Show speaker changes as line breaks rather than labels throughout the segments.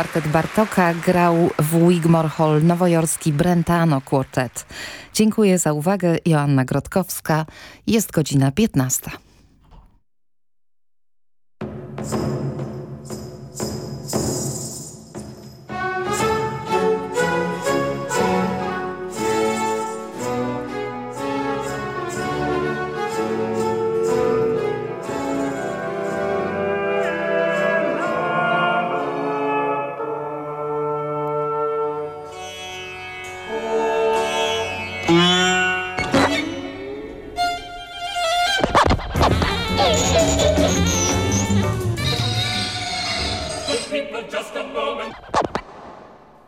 Kwartet Bartoka grał w Wigmore Hall nowojorski Brentano Quartet. Dziękuję za uwagę. Joanna Grotkowska. Jest godzina 15.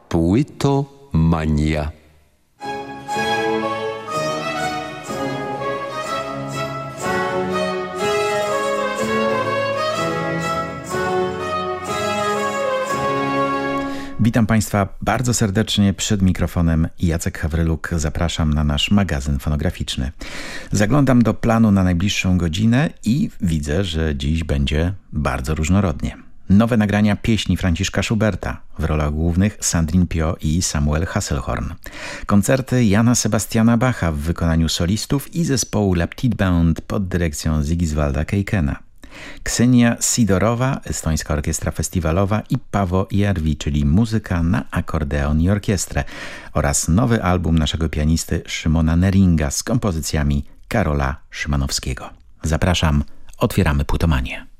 Płytomania.
Witam Państwa bardzo serdecznie przed mikrofonem Jacek Hawryluk. Zapraszam na nasz magazyn fonograficzny. Zaglądam do planu na najbliższą godzinę i widzę, że dziś będzie bardzo różnorodnie. Nowe nagrania pieśni Franciszka Schuberta, w rolach głównych Sandrine Pio i Samuel Hasselhorn. Koncerty Jana Sebastiana Bacha w wykonaniu solistów i zespołu La Petite Band pod dyrekcją Zigizwalda Keikena. Ksenia Sidorowa, Estońska Orkiestra Festiwalowa i Pawo Jarwi, czyli muzyka na akordeon i orkiestrę oraz nowy album naszego pianisty Szymona Neringa z kompozycjami Karola Szymanowskiego. Zapraszam, otwieramy Płytomanię.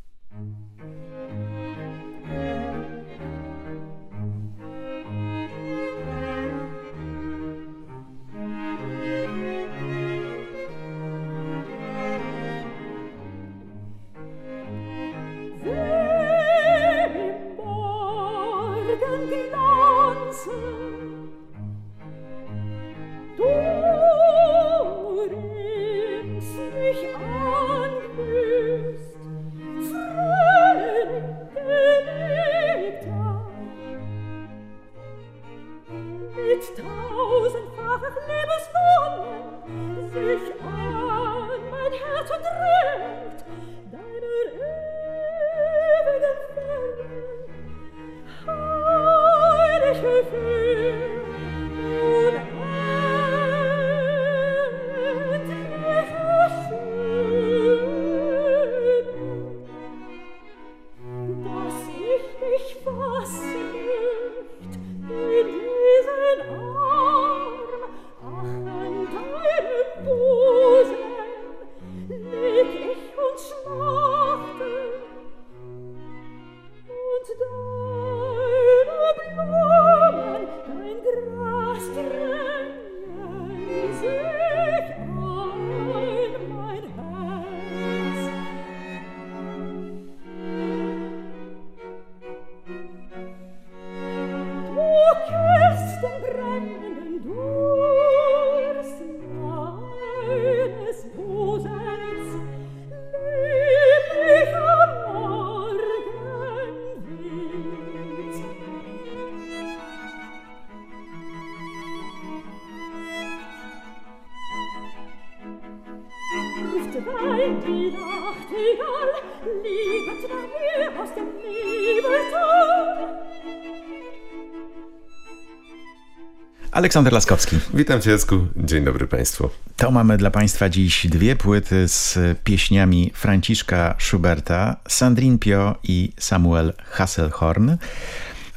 Aleksander Laskowski.
Witam Cię, Jacku. Dzień dobry Państwu.
To mamy dla Państwa dziś dwie płyty z pieśniami Franciszka Schuberta, Sandrine Pio i Samuel Hasselhorn.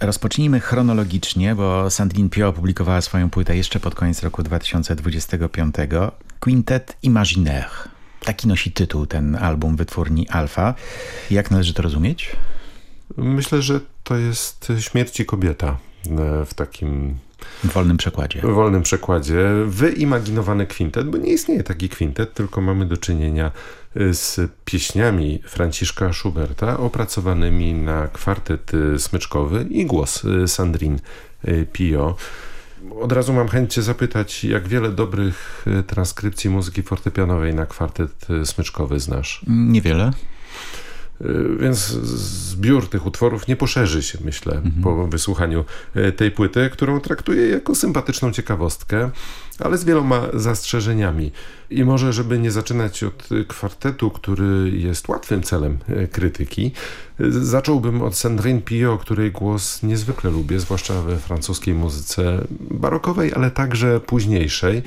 Rozpocznijmy chronologicznie, bo Sandrine Pio opublikowała swoją płytę jeszcze pod koniec roku 2025. Quintet Imaginaire. Taki nosi tytuł ten album wytwórni Alfa. Jak należy to rozumieć?
Myślę, że to jest śmierci kobieta w takim
w wolnym przekładzie.
W wolnym przekładzie. Wyimaginowany kwintet, bo nie istnieje taki kwintet, tylko mamy do czynienia y, z pieśniami Franciszka Schuberta opracowanymi na kwartet y, smyczkowy i głos y, Sandrine Pio. Od razu mam chęć Cię zapytać, jak wiele dobrych transkrypcji muzyki fortepianowej na kwartet smyczkowy znasz?
Niewiele.
Y, więc zbiór tych utworów nie poszerzy się, myślę, mhm. po wysłuchaniu y, tej płyty, którą traktuję jako sympatyczną ciekawostkę, ale z wieloma zastrzeżeniami. I może, żeby nie zaczynać od kwartetu, który jest łatwym celem y, krytyki, zacząłbym od Sandrine Pio, której głos niezwykle lubię, zwłaszcza we francuskiej muzyce barokowej, ale także późniejszej.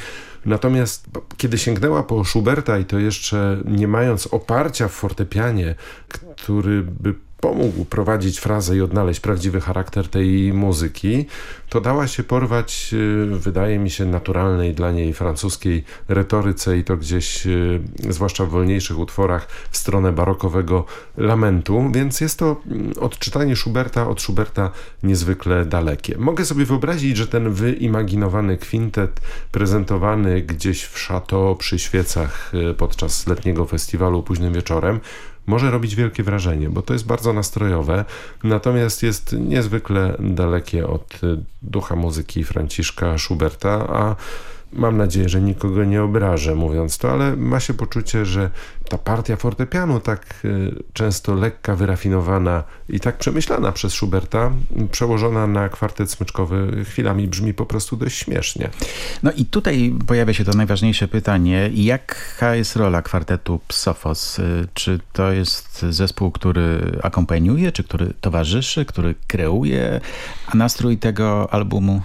Natomiast kiedy sięgnęła po Schuberta i to jeszcze nie mając oparcia w fortepianie, który by pomógł prowadzić frazę i odnaleźć prawdziwy charakter tej muzyki, to dała się porwać, y, wydaje mi się, naturalnej dla niej francuskiej retoryce i to gdzieś, y, zwłaszcza w wolniejszych utworach, w stronę barokowego lamentu, więc jest to mm, odczytanie Schuberta od Schuberta niezwykle dalekie. Mogę sobie wyobrazić, że ten wyimaginowany kwintet prezentowany gdzieś w Chateau przy świecach y, podczas letniego festiwalu późnym wieczorem może robić wielkie wrażenie, bo to jest bardzo nastrojowe, natomiast jest niezwykle dalekie od ducha muzyki Franciszka Schuberta, a Mam nadzieję, że nikogo nie obrażę mówiąc to, ale ma się poczucie, że ta partia fortepianu, tak e, często lekka, wyrafinowana i tak przemyślana przez Schuberta, przełożona na kwartet smyczkowy, chwilami brzmi po prostu dość śmiesznie.
No i tutaj pojawia się to najważniejsze pytanie. Jaka jest rola kwartetu Psofos? E, czy to jest zespół, który akompaniuje, czy który towarzyszy, który kreuje, a nastrój tego albumu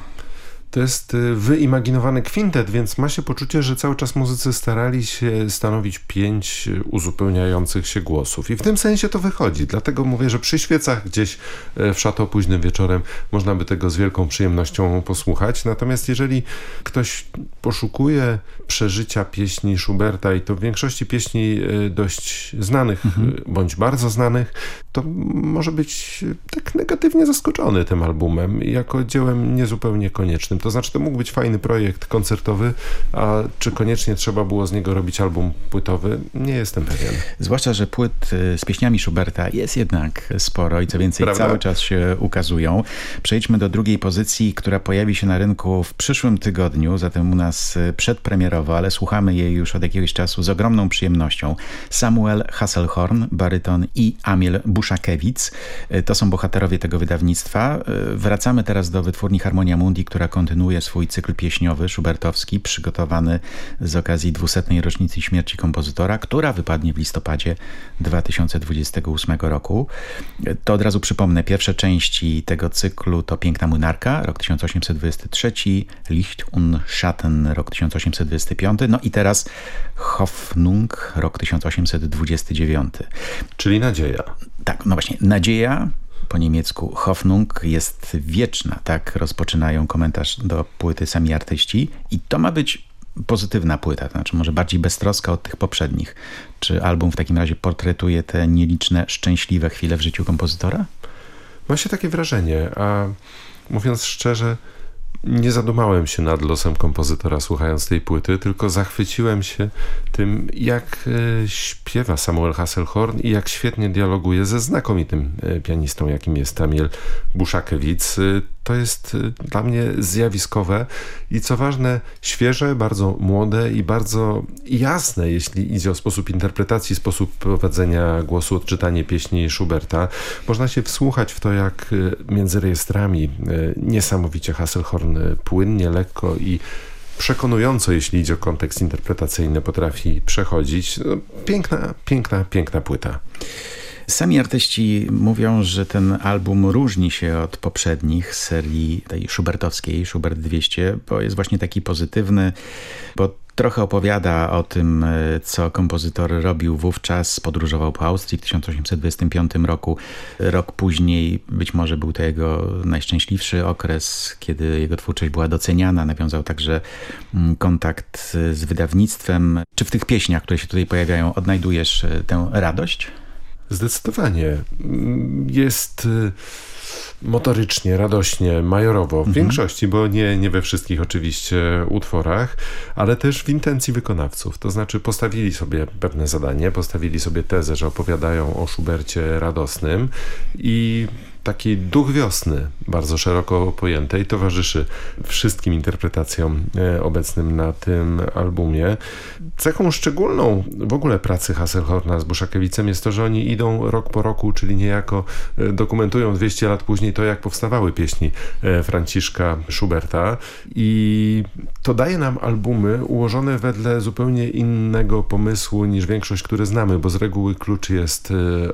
to jest y, wyimaginowany kwintet, więc ma się poczucie, że cały czas muzycy starali się stanowić pięć y, uzupełniających się głosów. I w tym sensie to wychodzi. Dlatego mówię, że przy świecach gdzieś y, w szato późnym wieczorem można by tego z wielką przyjemnością posłuchać. Natomiast jeżeli ktoś poszukuje przeżycia pieśni Schuberta i to w większości pieśni dość znanych mhm. bądź bardzo znanych, to może być tak negatywnie zaskoczony tym albumem jako dziełem niezupełnie koniecznym. To znaczy, to mógł być fajny projekt koncertowy, a czy koniecznie trzeba było z niego robić album płytowy, nie jestem pewien.
Zwłaszcza, że płyt y, z pieśniami Schuberta jest jednak sporo i co więcej Prawda? cały czas się ukazują. Przejdźmy do drugiej pozycji, która pojawi się na rynku w przyszłym tygodniu, zatem u nas y, przedpremierowo, ale słuchamy jej już od jakiegoś czasu z ogromną przyjemnością. Samuel Hasselhorn, baryton i Amil Buszakiewicz. Y, to są bohaterowie tego wydawnictwa. Wracamy teraz do wytwórni Harmonia Mundi, która kontynuuje kontynuuje swój cykl pieśniowy schubertowski przygotowany z okazji 200. rocznicy śmierci kompozytora, która wypadnie w listopadzie 2028 roku. To od razu przypomnę, pierwsze części tego cyklu to Piękna Młynarka, rok 1823, Licht und Schatten, rok 1825, no i teraz Hoffnung, rok 1829.
Czyli nadzieja.
Tak, no właśnie, nadzieja, po niemiecku Hoffnung jest wieczna, tak rozpoczynają komentarz do płyty sami artyści i to ma być pozytywna płyta, to znaczy może bardziej beztroska od tych poprzednich. Czy album w takim razie portretuje te nieliczne, szczęśliwe chwile w życiu kompozytora?
Ma się takie wrażenie, a mówiąc szczerze, nie zadumałem się nad losem kompozytora słuchając tej płyty, tylko zachwyciłem się tym, jak e, śpiewa Samuel Hasselhorn i jak świetnie dialoguje ze znakomitym e, pianistą, jakim jest Tamil Buszakiewicz. E, to jest dla mnie zjawiskowe i co ważne, świeże, bardzo młode i bardzo jasne, jeśli idzie o sposób interpretacji, sposób prowadzenia głosu, odczytanie pieśni Schuberta. Można się wsłuchać w to, jak między rejestrami niesamowicie Hasselhorn płynnie, lekko i przekonująco, jeśli idzie o kontekst interpretacyjny, potrafi przechodzić. No, piękna, piękna, piękna płyta.
Sami artyści mówią, że ten album różni się od poprzednich serii tej schubertowskiej, Schubert 200, bo jest właśnie taki pozytywny, bo Trochę opowiada o tym, e, co kompozytor robił wówczas. Podróżował po Austrii w 1825 roku. Rok później być może był to jego najszczęśliwszy okres, kiedy jego twórczość była doceniana. Nawiązał także mm, kontakt z wydawnictwem. Czy w tych pieśniach, które się tutaj pojawiają, odnajdujesz e, tę radość?
Zdecydowanie. Mm, jest motorycznie, radośnie, majorowo, w mhm. większości, bo nie, nie we wszystkich oczywiście utworach, ale też w intencji wykonawców. To znaczy postawili sobie pewne zadanie, postawili sobie tezę, że opowiadają o Schubercie radosnym i taki duch wiosny, bardzo szeroko pojętej, towarzyszy wszystkim interpretacjom e, obecnym na tym albumie. Cechą szczególną w ogóle pracy Hasselhorna z Buszakiewicem jest to, że oni idą rok po roku, czyli niejako e, dokumentują 200 lat później to, jak powstawały pieśni e, Franciszka Schuberta i to daje nam albumy ułożone wedle zupełnie innego pomysłu niż większość, które znamy, bo z reguły klucz jest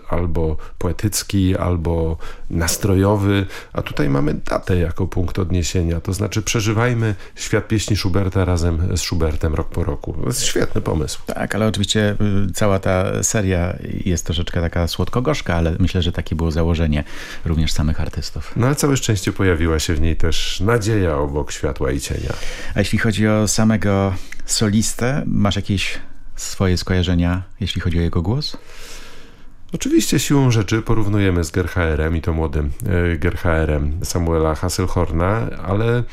albo poetycki, albo nastrojowy, a tutaj mamy datę jako punkt odniesienia, to znaczy przeżywajmy świat pieśni Schuberta razem z Schubertem rok po roku. To jest świetny pomysł.
Tak, ale oczywiście y, cała ta seria jest troszeczkę taka słodko-gorzka, ale myślę, że takie było założenie również samych artystów.
No ale całe szczęście pojawiła się w niej też nadzieja obok światła i cienia.
A jeśli chodzi o samego solistę, masz jakieś swoje skojarzenia, jeśli chodzi o jego głos?
Oczywiście siłą rzeczy porównujemy z Gerhaerem i to młodym e, Gerhaerem Samuela Hasselhorna, ale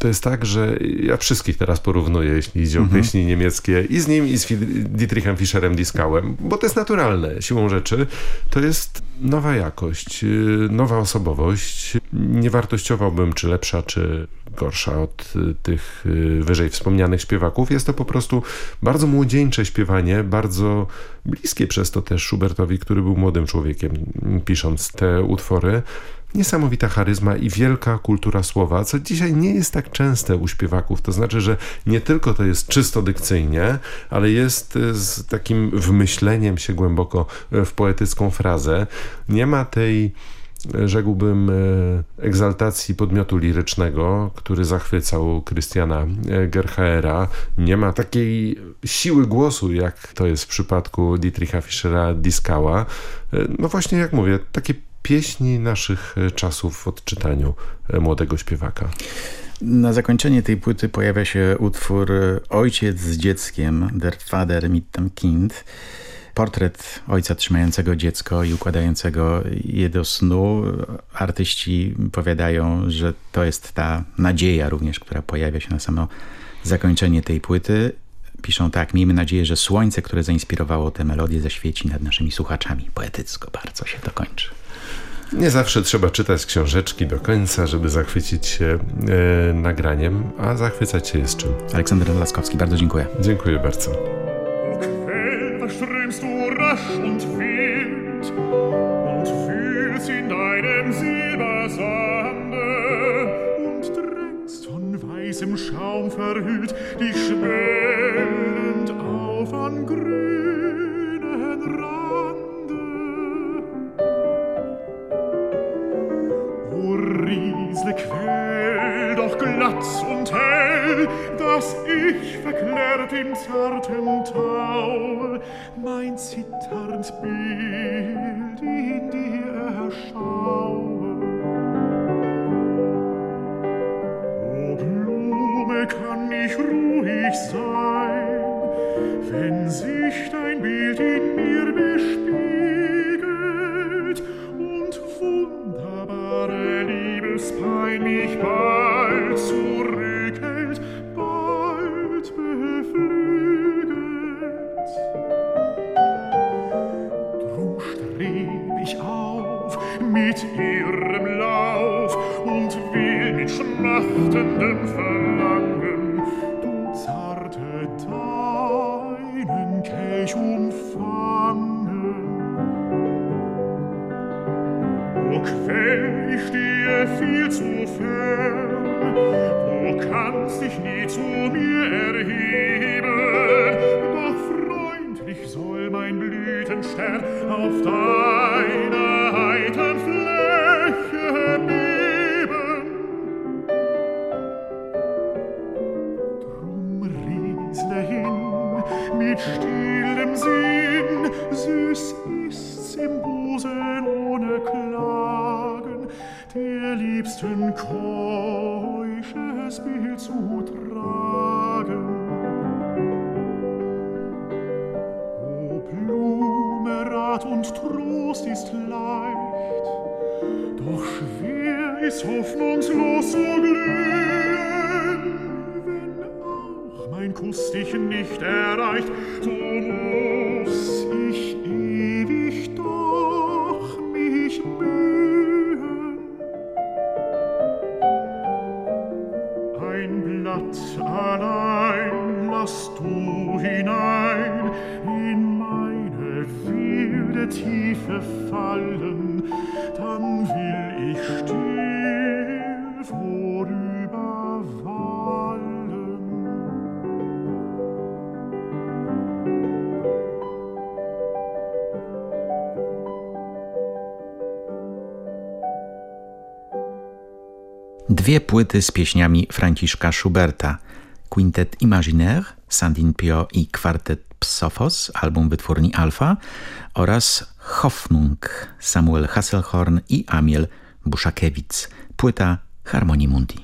to jest tak, że ja wszystkich teraz porównuję, jeśli idzie o mhm. pieśni niemieckie i z nim, i z Dietrichem Fischerem Diskałem, bo to jest naturalne siłą rzeczy. To jest nowa jakość, y, nowa osobowość. Nie wartościowałbym, czy lepsza, czy gorsza od y, tych y, wyżej wspomnianych śpiewaków. Jest to po prostu bardzo młodzieńcze śpiewanie, bardzo bliskie przez to też Schubertowi, który był młodym człowiekiem, pisząc te utwory niesamowita charyzma i wielka kultura słowa, co dzisiaj nie jest tak częste u śpiewaków. To znaczy, że nie tylko to jest czysto dykcyjnie, ale jest e, z takim wmyśleniem się głęboko e, w poetycką frazę. Nie ma tej e, rzekłbym, egzaltacji podmiotu lirycznego, który zachwycał Krystiana Gerhaera. Nie ma takiej siły głosu, jak to jest w przypadku Dietricha Fischera Diskała. No właśnie, jak mówię, takie pieśni naszych e, czasów w odczytaniu e, młodego śpiewaka.
Na zakończenie tej płyty pojawia się utwór e, Ojciec z dzieckiem, Der Vater mit dem Kind. Portret ojca trzymającego dziecko i układającego je do snu. Artyści powiadają, że to jest ta nadzieja również, która pojawia się na samo zakończenie tej płyty. Piszą tak, miejmy nadzieję, że słońce, które zainspirowało tę melodię zaświeci nad naszymi słuchaczami. Poetycko bardzo się to kończy.
Nie zawsze trzeba czytać książeczki do końca, żeby zachwycić się e, nagraniem, a zachwycać się jest czym.
Aleksander Laskowski, bardzo dziękuję.
Dziękuję bardzo.
weißem Schaum verhüllt, dich schwellend auf an grünen Quell, doch glatt und hell, dass ich verklärt im zarten Tau mein zitternd Bild in dir erschaue. O Blume, kann ich ruhig sein, wenn sich dein Bild in mir bespiegelt mit ihrem Lauf und will mit schmachtendem Verlangen, zu fern, wo kannst dich nie zu mir erheben, doch freundlich soll mein Blütenstern auf deiner
Dwie płyty z pieśniami Franciszka Schuberta. Quintet Imaginaire, Sandin Pio i kwartet Psophos, album wytwórni Alfa oraz Hoffnung, Samuel Hasselhorn i Amiel Buszakiewicz, płyta Harmonii Mundi.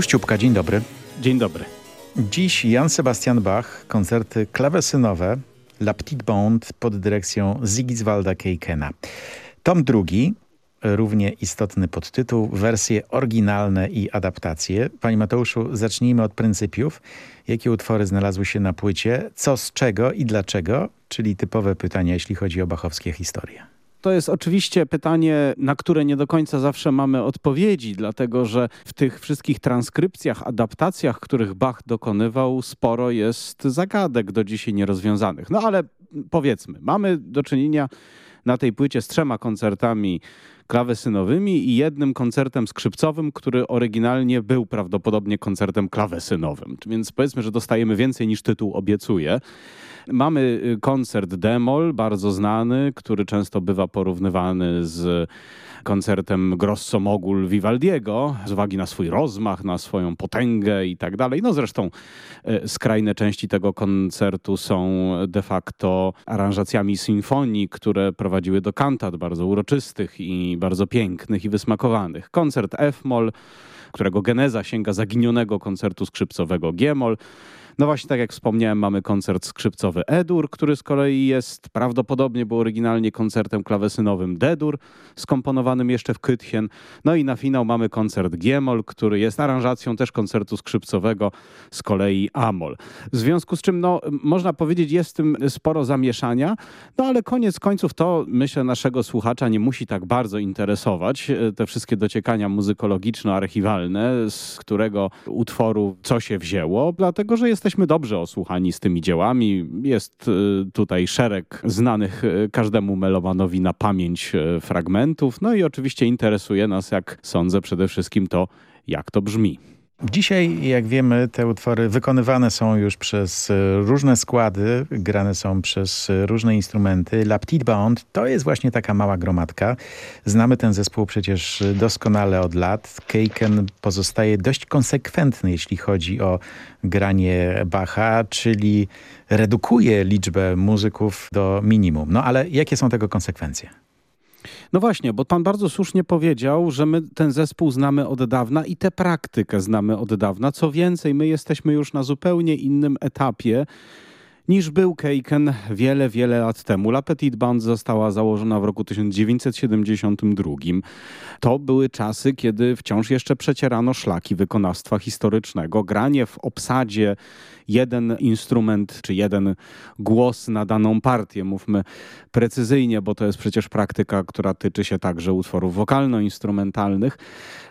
Mateusz Ciupka, dzień dobry.
Dzień dobry.
Dziś Jan Sebastian Bach, koncerty klawesynowe La Petite Bande pod dyrekcją Zigizwalda Keikena. Tom drugi, równie istotny podtytuł, wersje oryginalne i adaptacje. Panie Mateuszu, zacznijmy od pryncypiów. Jakie utwory znalazły się na płycie, co z czego i dlaczego, czyli typowe pytania, jeśli chodzi o bachowskie historie.
To jest oczywiście pytanie, na które nie do końca zawsze mamy odpowiedzi, dlatego że w tych wszystkich transkrypcjach, adaptacjach, których Bach dokonywał, sporo jest zagadek do dzisiaj nierozwiązanych. No ale powiedzmy, mamy do czynienia na tej płycie z trzema koncertami klawesynowymi i jednym koncertem skrzypcowym, który oryginalnie był prawdopodobnie koncertem klawesynowym. Więc powiedzmy, że dostajemy więcej niż tytuł obiecuje. Mamy y, koncert Demol, bardzo znany, który często bywa porównywany z koncertem Grosso Mogul Vivaldiego, z uwagi na swój rozmach, na swoją potęgę i tak dalej. No zresztą y, skrajne części tego koncertu są de facto aranżacjami sinfonii, które prowadziły do kantat bardzo uroczystych i bardzo pięknych i wysmakowanych. Koncert F-moll, którego geneza sięga zaginionego koncertu skrzypcowego G-moll. No właśnie, tak jak wspomniałem, mamy koncert skrzypcowy E-dur, który z kolei jest prawdopodobnie był oryginalnie koncertem klawesynowym D-dur, skomponowanym jeszcze w Kytchen. No i na finał mamy koncert G-moll, który jest aranżacją też koncertu skrzypcowego z kolei A-moll. W związku z czym, no, można powiedzieć, jest w tym sporo zamieszania, no ale koniec końców to, myślę, naszego słuchacza nie musi tak bardzo interesować. Te wszystkie dociekania muzykologiczno-archiwalne, z którego utworu co się wzięło, dlatego, że jesteśmy jesteśmy dobrze osłuchani z tymi dziełami. Jest y, tutaj szereg znanych y, każdemu melomanowi na pamięć y, fragmentów. No i oczywiście interesuje nas, jak sądzę, przede wszystkim to, jak to brzmi.
Dzisiaj, jak wiemy, te utwory wykonywane są już przez e, różne składy, grane są przez e, różne instrumenty. La Petite Bande to jest właśnie taka mała gromadka. Znamy ten zespół przecież doskonale od lat. Keiken pozostaje dość konsekwentny, jeśli chodzi o granie Bacha, czyli redukuje liczbę muzyków do minimum. No ale jakie są tego konsekwencje?
No właśnie, bo pan bardzo słusznie powiedział, że my ten zespół znamy od dawna i tę praktykę znamy od dawna. Co więcej, my jesteśmy już na zupełnie innym etapie niż był Keiken wiele, wiele lat temu. La Petite Band została założona w roku 1972. To były czasy, kiedy wciąż jeszcze przecierano szlaki wykonawstwa historycznego. Granie w obsadzie jeden instrument czy jeden głos na daną partię, mówmy precyzyjnie, bo to jest przecież praktyka, która tyczy się także utworów wokalno-instrumentalnych.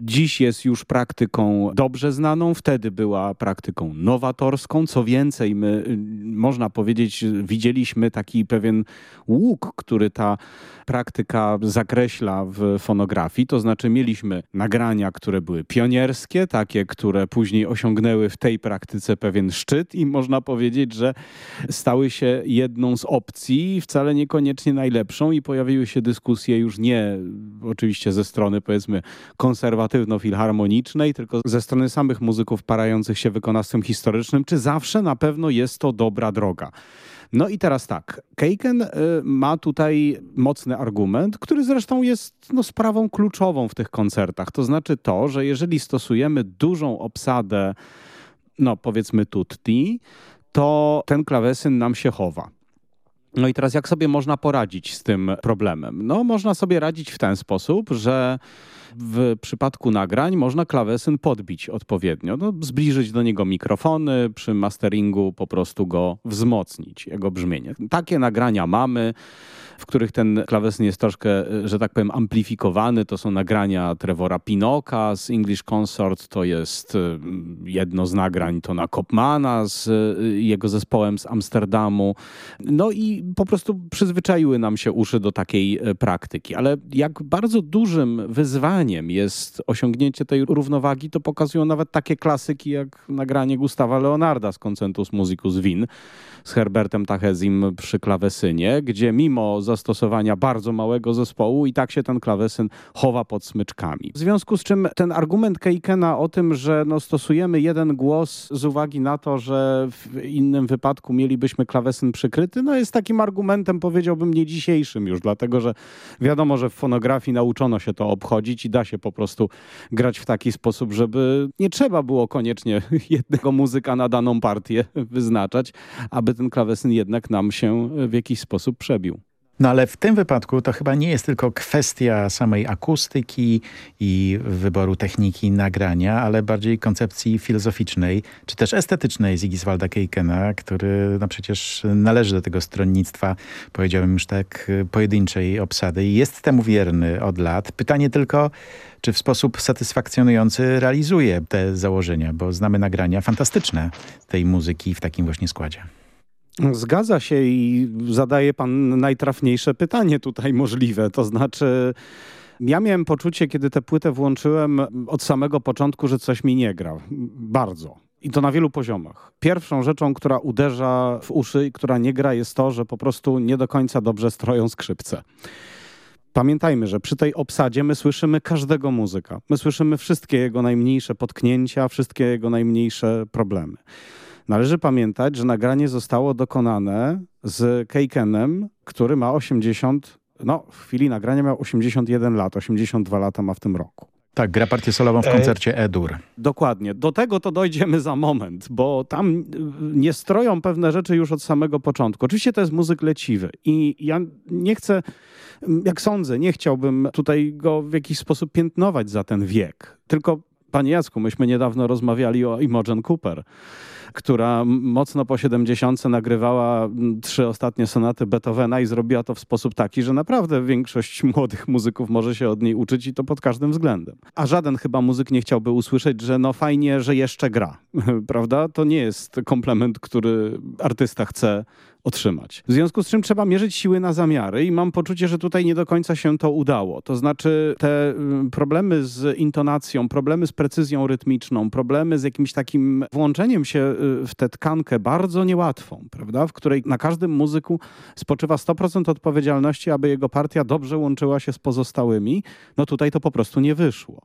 Dziś jest już praktyką dobrze znaną, wtedy była praktyką nowatorską. Co więcej, my, można powiedzieć, widzieliśmy taki pewien łuk, który ta praktyka zakreśla w fonografii, to znaczy mieliśmy nagrania, które były pionierskie, takie, które później osiągnęły w tej praktyce pewien szczyt i można powiedzieć, że stały się jedną z opcji, wcale niekoniecznie najlepszą i pojawiły się dyskusje już nie oczywiście ze strony powiedzmy konserwatywno-filharmonicznej, tylko ze strony samych muzyków parających się wykonawstwem historycznym, czy zawsze na pewno jest to dobra droga. No i teraz tak, Keiken y, ma tutaj mocny argument, który zresztą jest no, sprawą kluczową w tych koncertach. To znaczy to, że jeżeli stosujemy dużą obsadę, no powiedzmy tutti, to ten klawesyn nam się chowa. No i teraz jak sobie można poradzić z tym problemem? No można sobie radzić w ten sposób, że w przypadku nagrań można klawesyn podbić odpowiednio, no, zbliżyć do niego mikrofony, przy masteringu po prostu go wzmocnić, jego brzmienie. Takie nagrania mamy w których ten klawesyn jest troszkę, że tak powiem, amplifikowany. To są nagrania Trevora Pinoka z English Consort, to jest y, jedno z nagrań Tona Kopmana z y, jego zespołem z Amsterdamu. No i po prostu przyzwyczaiły nam się uszy do takiej y, praktyki. Ale jak bardzo dużym wyzwaniem jest osiągnięcie tej równowagi, to pokazują nawet takie klasyki jak nagranie Gustawa Leonarda z Concentus Musicus Wien z Herbertem Tachezim przy klawesynie, gdzie mimo zastosowania bardzo małego zespołu i tak się ten klawesyn chowa pod smyczkami. W związku z czym ten argument Keikena o tym, że no stosujemy jeden głos z uwagi na to, że w innym wypadku mielibyśmy klawesyn przykryty, no jest takim argumentem powiedziałbym nie dzisiejszym już, dlatego że wiadomo, że w fonografii nauczono się to obchodzić da się po prostu grać w taki sposób, żeby nie trzeba było koniecznie jednego muzyka na daną partię wyznaczać, aby ten klawesyn jednak nam się w jakiś sposób przebił.
No ale w tym wypadku to chyba nie jest tylko kwestia samej akustyki i wyboru techniki nagrania, ale bardziej koncepcji filozoficznej, czy też estetycznej Ziggiswalda Keikena, który no przecież należy do tego stronnictwa, powiedziałbym już tak, pojedynczej obsady i jest temu wierny od lat. Pytanie tylko, czy w sposób satysfakcjonujący realizuje te założenia, bo znamy nagrania fantastyczne tej muzyki w takim właśnie składzie.
Zgadza się i zadaje pan najtrafniejsze pytanie tutaj możliwe. To znaczy, ja miałem poczucie, kiedy tę płytę włączyłem od samego początku, że coś mi nie gra. Bardzo. I to na wielu poziomach. Pierwszą rzeczą, która uderza w uszy i która nie gra, jest to, że po prostu nie do końca dobrze stroją skrzypce. Pamiętajmy, że przy tej obsadzie my słyszymy każdego muzyka. My słyszymy wszystkie jego najmniejsze potknięcia, wszystkie jego najmniejsze problemy. Należy pamiętać, że nagranie zostało dokonane z Keikenem, który ma 80, no w chwili nagrania miał 81 lat, 82 lata ma w tym roku.
Tak, gra partię solową w e, koncercie E-dur.
Dokładnie. Do tego to dojdziemy za moment, bo tam y, nie stroją pewne rzeczy już od samego początku. Oczywiście to jest muzyk leciwy i ja nie chcę, jak sądzę, nie chciałbym tutaj go w jakiś sposób piętnować za ten wiek. Tylko, panie Jacku, myśmy niedawno rozmawiali o Imogen Cooper która mocno po 70 nagrywała trzy ostatnie sonaty Beethovena i zrobiła to w sposób taki, że naprawdę większość młodych muzyków może się od niej uczyć i to pod każdym względem. A żaden chyba muzyk nie chciałby usłyszeć, że no fajnie, że jeszcze gra, prawda? To nie jest komplement, który artysta chce otrzymać. W związku z czym trzeba mierzyć siły na zamiary i mam poczucie, że tutaj nie do końca się to udało. To znaczy te problemy z intonacją, problemy z precyzją rytmiczną, problemy z jakimś takim włączeniem się w tę tkankę bardzo niełatwą, prawda? W której na każdym muzyku spoczywa 100% odpowiedzialności, aby jego partia dobrze łączyła się z pozostałymi. No tutaj to po prostu nie wyszło.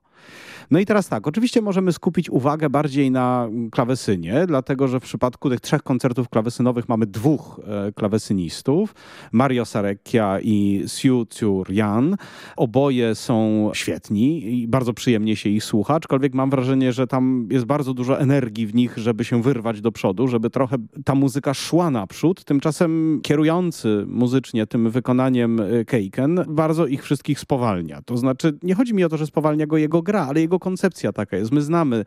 No i teraz tak, oczywiście możemy skupić uwagę bardziej na klawesynie, dlatego że w przypadku tych trzech koncertów klawesynowych mamy dwóch e, klawesynistów, Mario Sarecchia i Siu Jan. Oboje są świetni i bardzo przyjemnie się ich słucha, aczkolwiek mam wrażenie, że tam jest bardzo dużo energii w nich, żeby się wyrwać do przodu, żeby trochę ta muzyka szła naprzód. Tymczasem kierujący muzycznie tym wykonaniem e, Keiken bardzo ich wszystkich spowalnia. To znaczy, nie chodzi mi o to, że spowalnia go jego gra, ale jego koncepcja taka jest. My znamy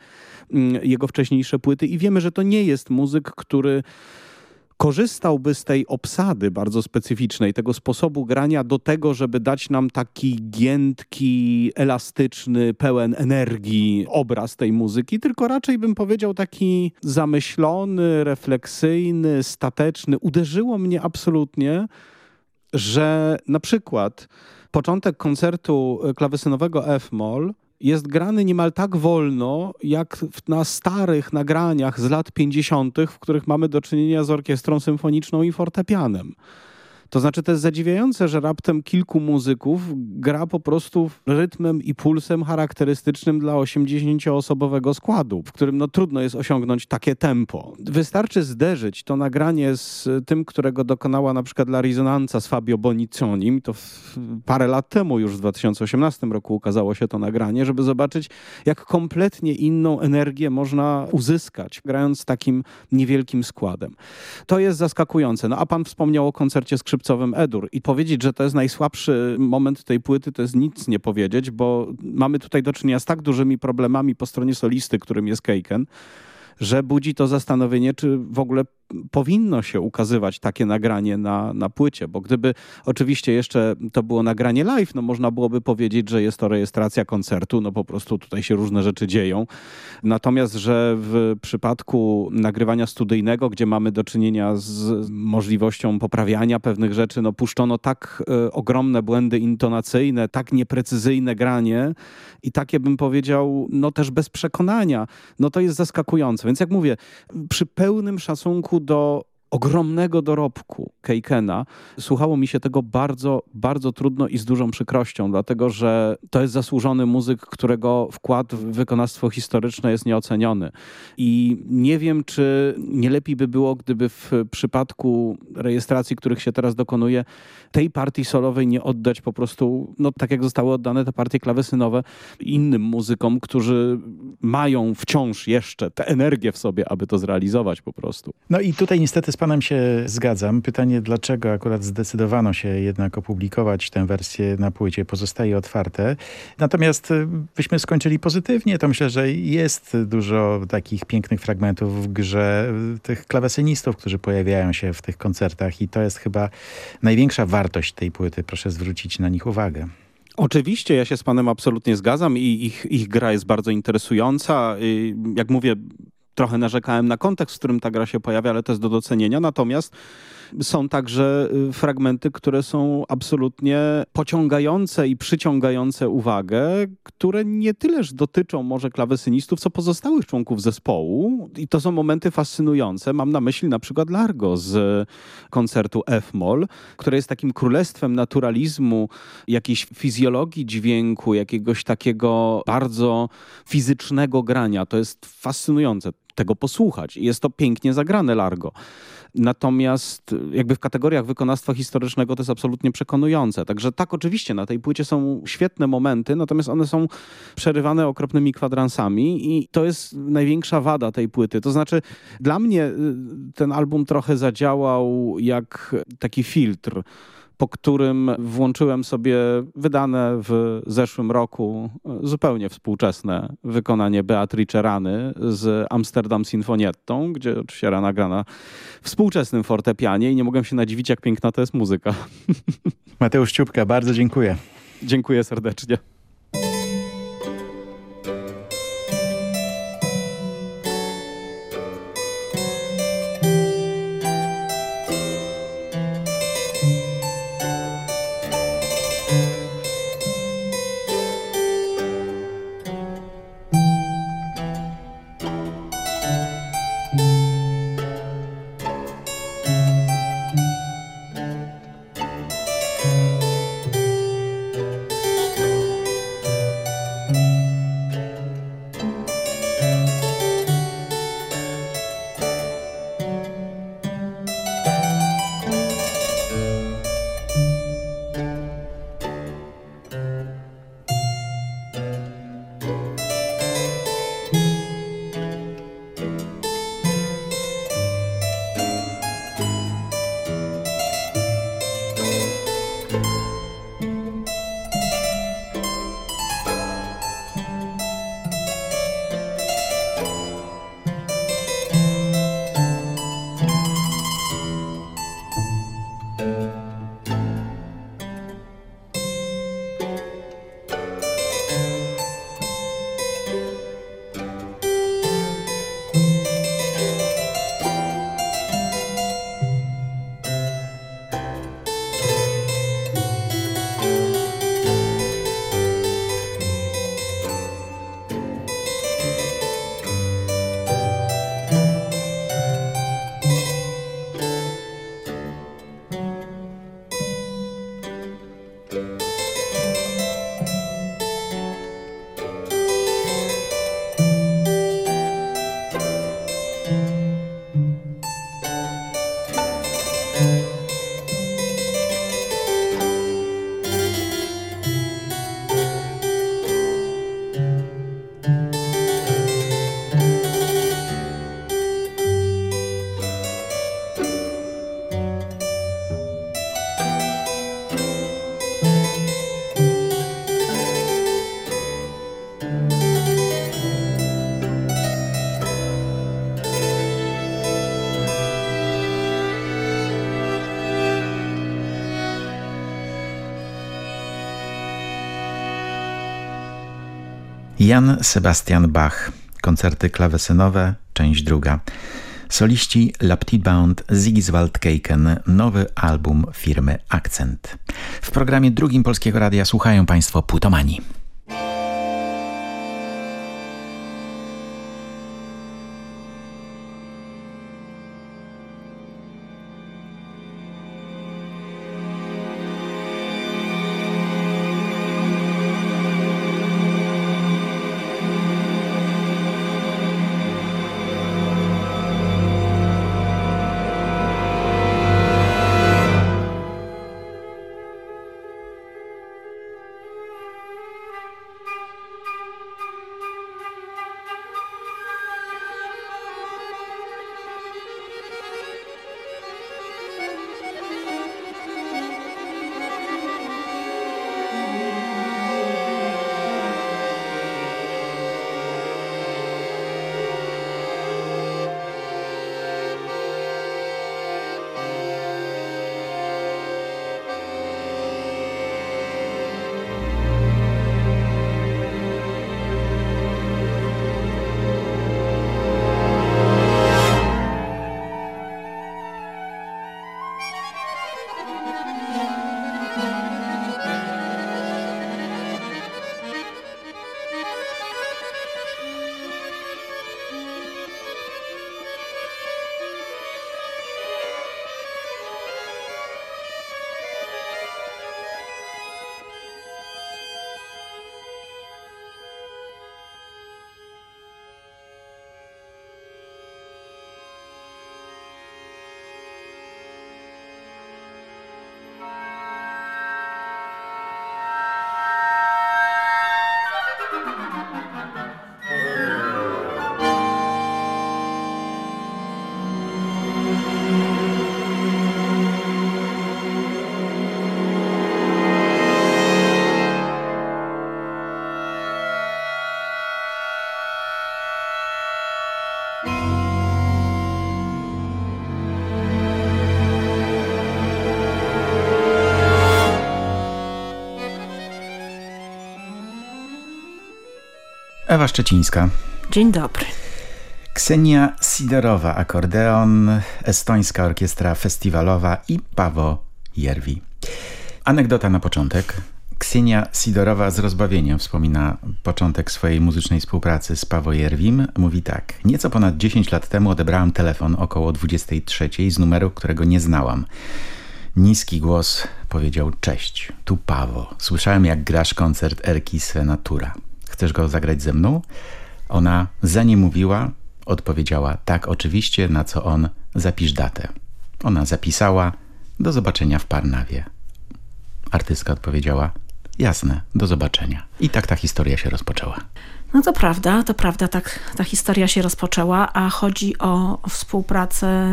mm, jego wcześniejsze płyty i wiemy, że to nie jest muzyk, który korzystałby z tej obsady bardzo specyficznej, tego sposobu grania do tego, żeby dać nam taki giętki, elastyczny, pełen energii obraz tej muzyki, tylko raczej bym powiedział taki zamyślony, refleksyjny, stateczny. Uderzyło mnie absolutnie, że na przykład początek koncertu klawesynowego F-moll jest grany niemal tak wolno, jak na starych nagraniach z lat 50., w których mamy do czynienia z orkiestrą symfoniczną i fortepianem. To znaczy, to jest zadziwiające, że raptem kilku muzyków gra po prostu rytmem i pulsem charakterystycznym dla 80-osobowego składu, w którym no, trudno jest osiągnąć takie tempo. Wystarczy zderzyć to nagranie z tym, którego dokonała na przykład La Risonanza z Fabio Bonicionim, to parę lat temu już w 2018 roku ukazało się to nagranie, żeby zobaczyć, jak kompletnie inną energię można uzyskać, grając takim niewielkim składem. To jest zaskakujące. No a pan wspomniał o koncercie skrzypcowym skrzypcowym Edur. I powiedzieć, że to jest najsłabszy moment tej płyty, to jest nic nie powiedzieć, bo mamy tutaj do czynienia z tak dużymi problemami po stronie solisty, którym jest Keiken, że budzi to zastanowienie, czy w ogóle powinno się ukazywać takie nagranie na, na płycie, bo gdyby oczywiście jeszcze to było nagranie live, no można byłoby powiedzieć, że jest to rejestracja koncertu, no po prostu tutaj się różne rzeczy dzieją. Natomiast, że w przypadku nagrywania studyjnego, gdzie mamy do czynienia z możliwością poprawiania pewnych rzeczy, no puszczono tak y, ogromne błędy intonacyjne, tak nieprecyzyjne granie i takie bym powiedział, no też bez przekonania, no to jest zaskakujące. Więc jak mówię, przy pełnym szacunku do ogromnego dorobku Keikena. Słuchało mi się tego bardzo, bardzo trudno i z dużą przykrością, dlatego że to jest zasłużony muzyk, którego wkład w wykonawstwo historyczne jest nieoceniony. I nie wiem, czy nie lepiej by było, gdyby w przypadku rejestracji, których się teraz dokonuje, tej partii solowej nie oddać po prostu, no tak jak zostały oddane te partie klawesynowe innym muzykom, którzy mają wciąż jeszcze tę energię w sobie, aby to zrealizować po prostu.
No i tutaj niestety z panem się zgadzam. Pytanie, dlaczego akurat zdecydowano się jednak opublikować tę wersję na płycie, pozostaje otwarte. Natomiast y, byśmy skończyli pozytywnie, to myślę, że jest dużo takich pięknych fragmentów w grze y, tych klawesynistów, którzy pojawiają się w tych koncertach i to jest chyba największa wartość tej płyty. Proszę zwrócić na nich uwagę.
Oczywiście, ja się z panem absolutnie zgadzam i ich, ich gra jest bardzo interesująca. Jak mówię, trochę narzekałem na kontekst, w którym ta gra się pojawia, ale to jest do docenienia. Natomiast są także y, fragmenty, które są absolutnie pociągające i przyciągające uwagę, które nie tyleż dotyczą może klawesynistów, co pozostałych członków zespołu. I to są momenty fascynujące. Mam na myśli na przykład Largo z koncertu F-Moll, które jest takim królestwem naturalizmu, jakiejś fizjologii dźwięku, jakiegoś takiego bardzo fizycznego grania. To jest fascynujące tego posłuchać. I jest to pięknie zagrane Largo. Natomiast jakby w kategoriach wykonawstwa historycznego to jest absolutnie przekonujące. Także tak, oczywiście na tej płycie są świetne momenty, natomiast one są przerywane okropnymi kwadransami i to jest największa wada tej płyty. To znaczy dla mnie y, ten album trochę zadziałał jak taki filtr po którym włączyłem sobie wydane w zeszłym roku zupełnie współczesne wykonanie Beatrice Rany z Amsterdam Sinfonietą, gdzie oczywiście Rana grana współczesnym fortepianie i nie mogłem się nadziwić, jak piękna to jest muzyka.
Mateusz Ciupka, bardzo dziękuję.
Dziękuję serdecznie.
Jan Sebastian Bach, koncerty klawesynowe, część druga. Soliści Laptidbound, Zigizwald Keiken, nowy album firmy Akcent. W programie drugim Polskiego Radia słuchają Państwo Płytomani. Ewa Szczecińska.
Dzień dobry.
Ksenia Sidorowa, akordeon, Estońska Orkiestra Festiwalowa i Pawo Jerwi. Anegdota na początek. Ksenia Sidorowa z rozbawieniem wspomina początek swojej muzycznej współpracy z Pawo Jerwim. Mówi tak. Nieco ponad 10 lat temu odebrałam telefon około 23 z numeru, którego nie znałam. Niski głos powiedział cześć, tu Pawo. Słyszałem jak grasz koncert Erki Senatura chcesz go zagrać ze mną? Ona za nie mówiła, odpowiedziała tak oczywiście, na co on zapisz datę. Ona zapisała do zobaczenia w Parnawie. Artystka odpowiedziała jasne, do zobaczenia. I tak ta historia się rozpoczęła.
No to prawda, to prawda, tak ta historia się rozpoczęła, a chodzi o współpracę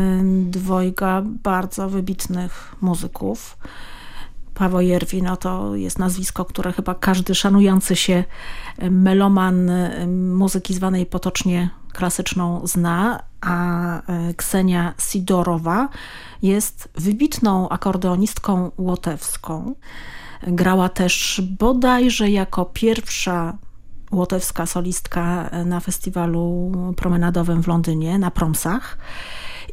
dwojga bardzo wybitnych muzyków. Paweł Jerwi, no to jest nazwisko, które chyba każdy szanujący się meloman muzyki zwanej potocznie klasyczną zna, a e, Ksenia Sidorowa jest wybitną akordeonistką łotewską. Grała też bodajże jako pierwsza łotewska solistka na festiwalu promenadowym w Londynie, na Promsach.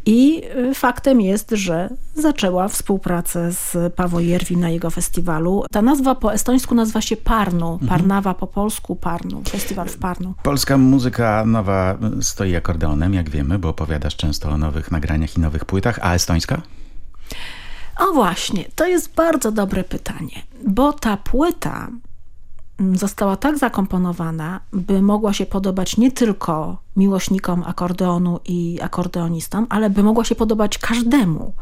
I y, faktem jest, że zaczęła współpracę z Pawo Jerwi na jego festiwalu. Ta nazwa po estońsku nazywa się Parnu. Mhm. Parnawa po polsku Parnu. Festiwal w Parnu.
Polska muzyka nowa stoi akordeonem, jak wiemy, bo opowiadasz często o nowych nagraniach i nowych płytach. A estońska?
O właśnie, to jest bardzo dobre pytanie, bo ta płyta została tak zakomponowana, by mogła się podobać nie tylko miłośnikom akordeonu i akordeonistom, ale by mogła się podobać każdemu.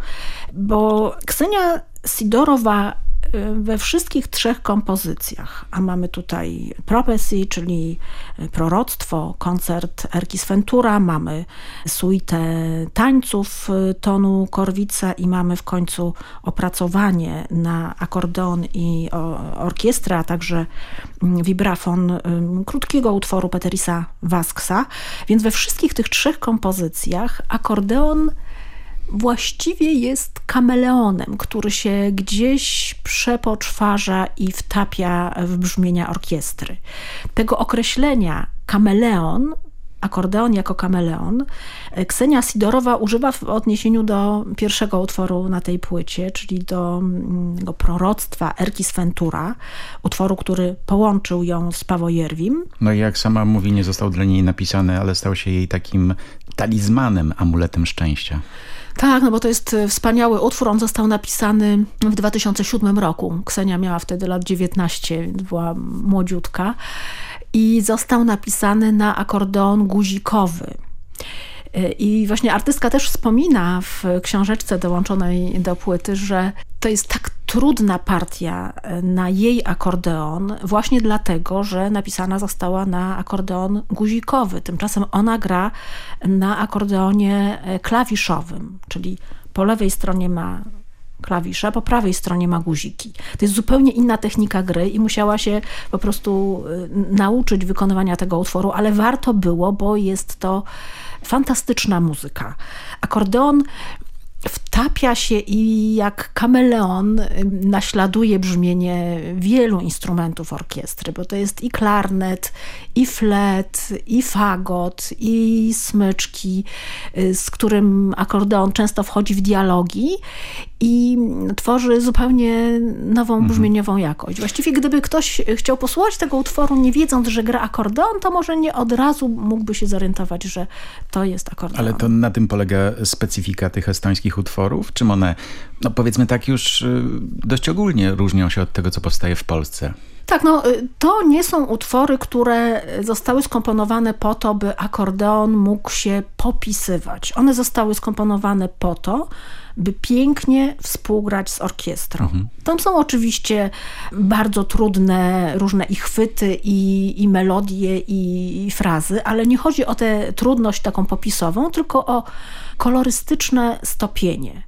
Bo Ksenia Sidorowa we wszystkich trzech kompozycjach, a mamy tutaj Prophecy, czyli proroctwo, koncert Erki Sventura, mamy suite tańców y, tonu Korwica i mamy w końcu opracowanie na akordeon i orkiestrę, a także mm, vibrafon y, krótkiego utworu Peterisa Wasksa. Więc we wszystkich tych trzech kompozycjach akordeon właściwie jest kameleonem, który się gdzieś przepoczwarza i wtapia w brzmienia orkiestry. Tego określenia kameleon akordeon jako kameleon. Ksenia Sidorowa używa w odniesieniu do pierwszego utworu na tej płycie, czyli do, mm, do proroctwa Erki Sventura, utworu, który połączył ją z Pawojerwim.
No i jak sama mówi, nie został dla niej napisany, ale stał się jej takim talizmanem, amuletem szczęścia.
Tak, no bo to jest e, wspaniały utwór. On został napisany w 2007 roku. Ksenia miała wtedy lat 19, była młodziutka i został napisany na akordeon guzikowy. I właśnie artystka też wspomina w książeczce dołączonej do płyty, że to jest tak trudna partia na jej akordeon, właśnie dlatego, że napisana została na akordeon guzikowy. Tymczasem ona gra na akordeonie klawiszowym, czyli po lewej stronie ma klawisze, po prawej stronie ma guziki. To jest zupełnie inna technika gry i musiała się po prostu y, nauczyć wykonywania tego utworu, ale warto było, bo jest to fantastyczna muzyka. Akordeon wtapia się i jak kameleon naśladuje brzmienie wielu instrumentów orkiestry, bo to jest i klarnet, i flet, i fagot, i smyczki, y, z którym akordeon często wchodzi w dialogi i tworzy zupełnie nową mhm. brzmieniową jakość. Właściwie gdyby ktoś chciał posłuchać tego utworu, nie wiedząc, że gra akordeon, to może nie od razu mógłby się zorientować, że to jest akordeon.
Ale to na tym polega specyfika tych estońskich utworów? Czym one, no powiedzmy tak już y, dość ogólnie różnią się od tego, co powstaje w Polsce?
Tak, no y, to nie są utwory, które zostały skomponowane po to, by akordeon mógł się popisywać. One zostały skomponowane po to, by pięknie współgrać z orkiestrą. Mhm. Tam są oczywiście bardzo trudne różne i chwyty, i, i melodie, i, i frazy, ale nie chodzi o tę trudność taką popisową, tylko o kolorystyczne stopienie.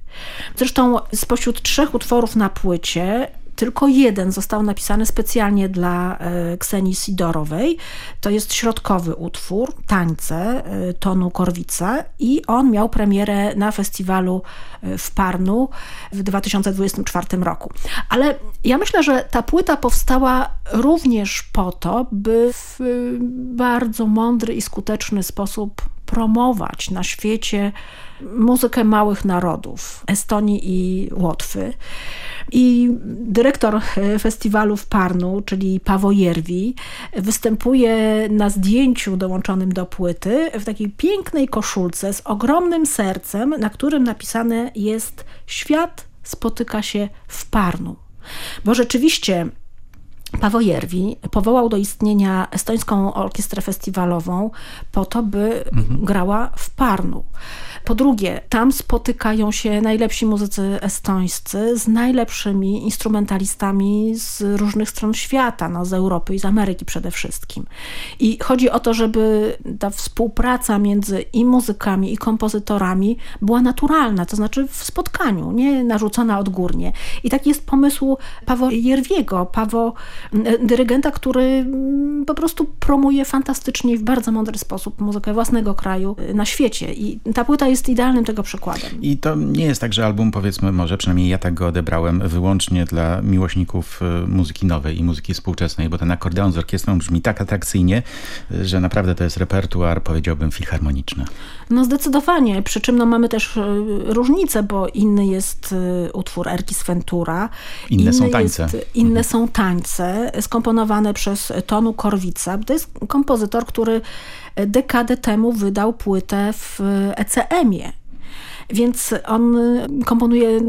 Zresztą spośród trzech utworów na płycie tylko jeden został napisany specjalnie dla e, Ksenii Sidorowej. To jest środkowy utwór, tańce e, tonu Korwica i on miał premierę na festiwalu e, w Parnu w 2024 roku. Ale ja myślę, że ta płyta powstała również po to, by w bardzo mądry i skuteczny sposób promować na świecie muzykę małych narodów, Estonii i Łotwy. I dyrektor e, festiwalu w Parnu, czyli Pawo Jerwi, występuje na zdjęciu dołączonym do płyty w takiej pięknej koszulce z ogromnym sercem, na którym napisane jest świat spotyka się w Parnu. Bo rzeczywiście Pawo Jerwi powołał do istnienia Estońską Orkiestrę Festiwalową po to, by mhm. grała w Parnu. Po drugie, tam spotykają się najlepsi muzycy estońscy z najlepszymi instrumentalistami z różnych stron świata, no, z Europy i z Ameryki przede wszystkim. I chodzi o to, żeby ta współpraca między i muzykami, i kompozytorami była naturalna, to znaczy w spotkaniu, nie narzucona odgórnie. I taki jest pomysł Pawo Jerwiego, Pawo dyrygenta, który po prostu promuje fantastycznie i w bardzo mądry sposób muzykę własnego kraju na świecie. I ta płyta jest idealnym tego przykładem.
I to nie jest tak, że album, powiedzmy, może przynajmniej ja tak go odebrałem, wyłącznie dla miłośników y, muzyki nowej i muzyki współczesnej, bo ten akordeon z orkiestrą brzmi tak atrakcyjnie, że naprawdę to jest repertuar, powiedziałbym, filharmoniczny.
No zdecydowanie, przy czym no, mamy też y, różnice, bo inny jest y, utwór Erki Sventura.
Inne inny są tańce. Jest,
inne mhm. są tańce, skomponowane przez Tonu Korwica. To jest kompozytor, który dekadę temu wydał płytę w ECM-ie. Więc on komponuje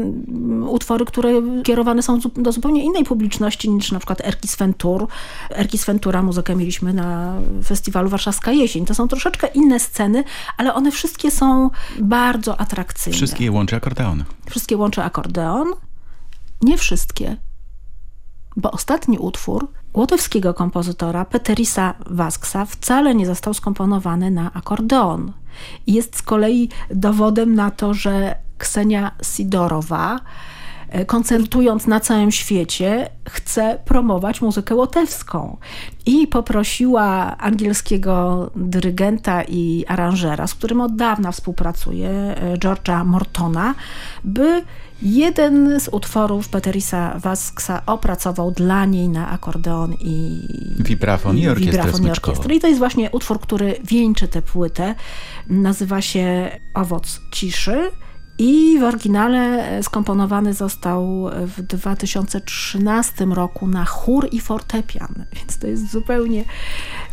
utwory, które kierowane są do zupełnie innej publiczności niż na przykład Erkis Ventur. Erkis Ventura muzykę mieliśmy na festiwalu Warszawska Jesień. To są troszeczkę inne sceny, ale one wszystkie są bardzo atrakcyjne.
Wszystkie łączy akordeon.
Wszystkie łączy akordeon. Nie wszystkie, bo ostatni utwór łotewskiego kompozytora Peterisa Wasksa wcale nie został skomponowany na akordeon. Jest z kolei dowodem na to, że Ksenia Sidorowa e, koncertując na całym świecie, chce promować muzykę łotewską. I poprosiła angielskiego dyrygenta i aranżera, z którym od dawna współpracuje, e, George'a Mortona, by jeden z utworów Peterisa Wasksa opracował dla niej na akordeon i
vibrafon i orkiestrę
I to jest właśnie utwór, który wieńczy tę płytę. Nazywa się Owoc Ciszy. I w oryginale skomponowany został w 2013 roku na chór i fortepian, więc to jest zupełnie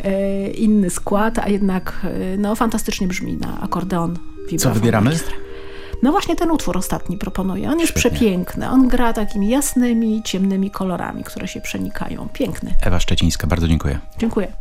e, inny skład, a jednak e, no, fantastycznie brzmi na akordeon.
Co wybieramy?
Orkiestra. No właśnie ten utwór ostatni proponuję. On jest Świetnie. przepiękny. On gra takimi jasnymi, ciemnymi kolorami, które się przenikają. Piękny.
Ewa Szczecińska, bardzo dziękuję.
Dziękuję.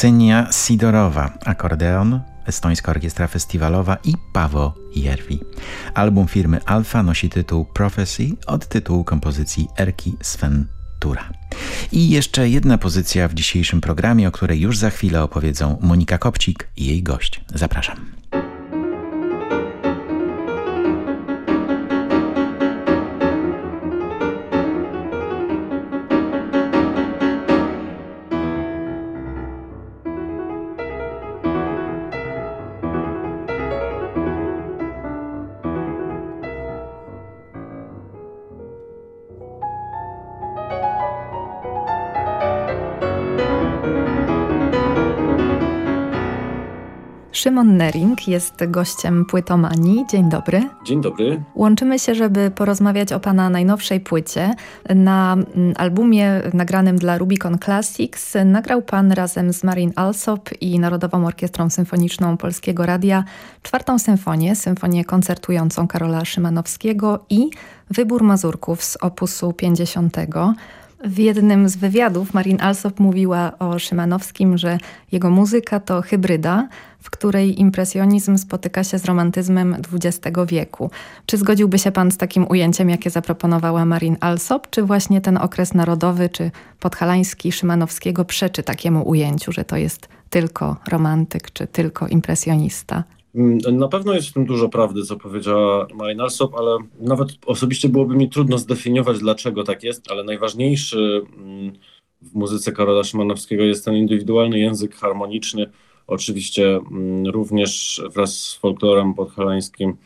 Ksenia Sidorowa, akordeon, Estońska Orkiestra Festiwalowa i Pawo Jerwi. Album firmy Alfa nosi tytuł Prophecy od tytułu kompozycji Erki Sventura. I jeszcze jedna pozycja w dzisiejszym programie, o której już za chwilę opowiedzą Monika Kopcik i jej gość. Zapraszam.
Szymon Nering jest gościem Płytomanii. Dzień dobry.
Dzień dobry.
Łączymy się, żeby porozmawiać o Pana najnowszej płycie. Na mm, albumie nagranym dla Rubicon Classics nagrał Pan razem z Marin Alsop i Narodową Orkiestrą Symfoniczną Polskiego Radia czwartą symfonię, symfonię koncertującą Karola Szymanowskiego i wybór mazurków z opusu 50. W jednym z wywiadów Marin Alsop mówiła o Szymanowskim, że jego muzyka to hybryda, w której impresjonizm spotyka się z romantyzmem XX wieku. Czy zgodziłby się pan z takim ujęciem, jakie zaproponowała Marin Alsop, czy właśnie ten okres narodowy, czy podhalański Szymanowskiego przeczy takiemu ujęciu, że to jest tylko romantyk, czy tylko impresjonista?
Mm, na pewno jest w tym dużo prawdy, co powiedziała Marina Alsop, ale nawet osobiście byłoby mi trudno zdefiniować, dlaczego tak jest, ale najważniejszy mm, w muzyce Karola Szymanowskiego jest ten indywidualny język harmoniczny, oczywiście mm, również wraz z folklorem podhalańskim,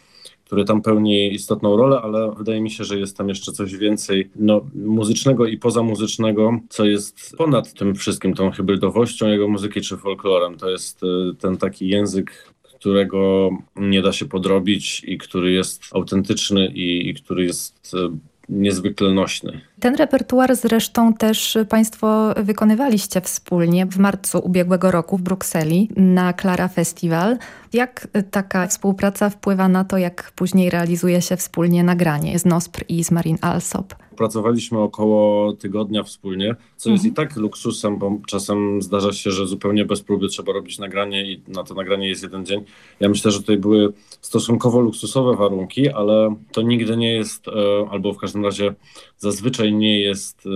który tam pełni istotną rolę, ale wydaje mi się, że jest tam jeszcze coś więcej no, muzycznego i pozamuzycznego, co jest ponad tym wszystkim, tą hybrydowością jego muzyki czy folklorem. To jest y, ten taki język którego nie da się podrobić i który jest autentyczny i, i który jest e, niezwykle nośny.
Ten repertuar zresztą też Państwo wykonywaliście wspólnie w marcu ubiegłego roku w Brukseli na Klara Festival. Jak taka współpraca wpływa na to, jak później realizuje się wspólnie nagranie z Nospr i z Marin Alsop?
Pracowaliśmy około tygodnia wspólnie, co jest i mhm. tak luksusem, bo czasem zdarza się, że zupełnie bez próby trzeba robić nagranie i na to nagranie jest jeden dzień. Ja myślę, że tutaj były stosunkowo luksusowe warunki, ale to nigdy nie jest, e, albo w każdym razie zazwyczaj nie jest e,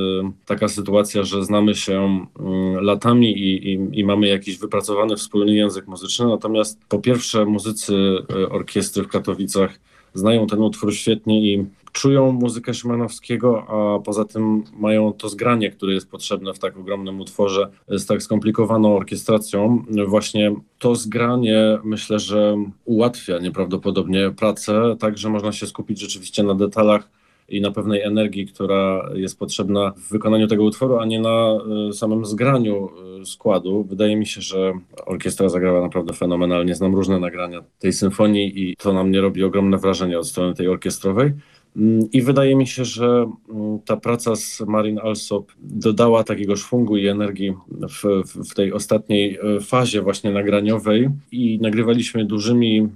taka sytuacja, że znamy się mm, latami i, i, i mamy jakiś wypracowany wspólny język muzyczny. Natomiast po pierwsze, muzycy e, orkiestry w Katowicach znają ten utwór świetnie i czują muzykę Szymanowskiego, a poza tym mają to zgranie, które jest potrzebne w tak ogromnym utworze z tak skomplikowaną orkiestracją. Właśnie to zgranie myślę, że ułatwia nieprawdopodobnie pracę, tak że można się skupić rzeczywiście na detalach i na pewnej energii, która jest potrzebna w wykonaniu tego utworu, a nie na y, samym zgraniu y, składu. Wydaje mi się, że orkiestra zagrała naprawdę fenomenalnie. Znam różne nagrania tej symfonii i to na mnie robi ogromne wrażenie od strony tej orkiestrowej. Mm, I wydaje mi się, że mm, ta praca z Marin Alsop dodała takiego szwungu i energii w, w tej ostatniej y, fazie właśnie nagraniowej i nagrywaliśmy dużymi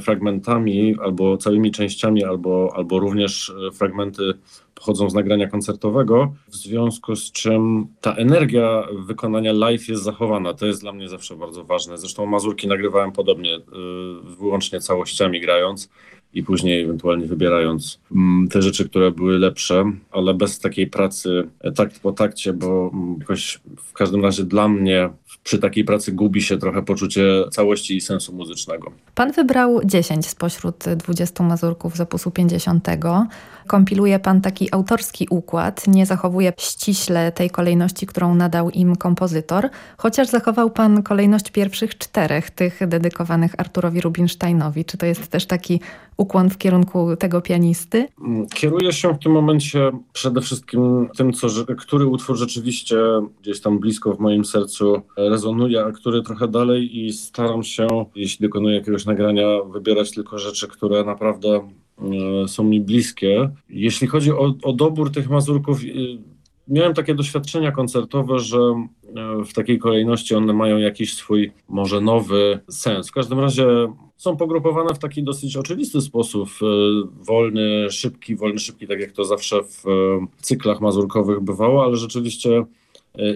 fragmentami albo całymi częściami, albo, albo również e, fragmenty pochodzą z nagrania koncertowego, w związku z czym ta energia wykonania live jest zachowana. To jest dla mnie zawsze bardzo ważne. Zresztą Mazurki nagrywałem podobnie, e, wyłącznie całościami grając i później ewentualnie wybierając mm, te rzeczy, które były lepsze, ale bez takiej pracy e, takt po takcie, bo mm, jakoś w każdym razie dla mnie przy takiej pracy gubi się trochę poczucie całości i sensu muzycznego.
Pan wybrał 10 spośród 20 mazurków z opusu 50. Kompiluje pan taki autorski układ, nie zachowuje ściśle tej kolejności, którą nadał im kompozytor, chociaż zachował pan kolejność pierwszych czterech, tych dedykowanych Arturowi Rubinsteinowi. Czy to jest też taki ukłon w kierunku tego pianisty?
Kieruję się w tym momencie przede wszystkim tym, co, który utwór rzeczywiście gdzieś tam blisko w moim sercu rezonuje, a który trochę dalej i staram się, jeśli dokonuję jakiegoś nagrania, wybierać tylko rzeczy, które naprawdę są mi bliskie. Jeśli chodzi o, o dobór tych mazurków, e, miałem takie doświadczenia koncertowe, że e, w takiej kolejności one mają jakiś swój może nowy sens. W każdym razie są pogrupowane w taki dosyć oczywisty sposób. Wolny, szybki, wolny, szybki, tak jak to zawsze w cyklach mazurkowych bywało, ale rzeczywiście E,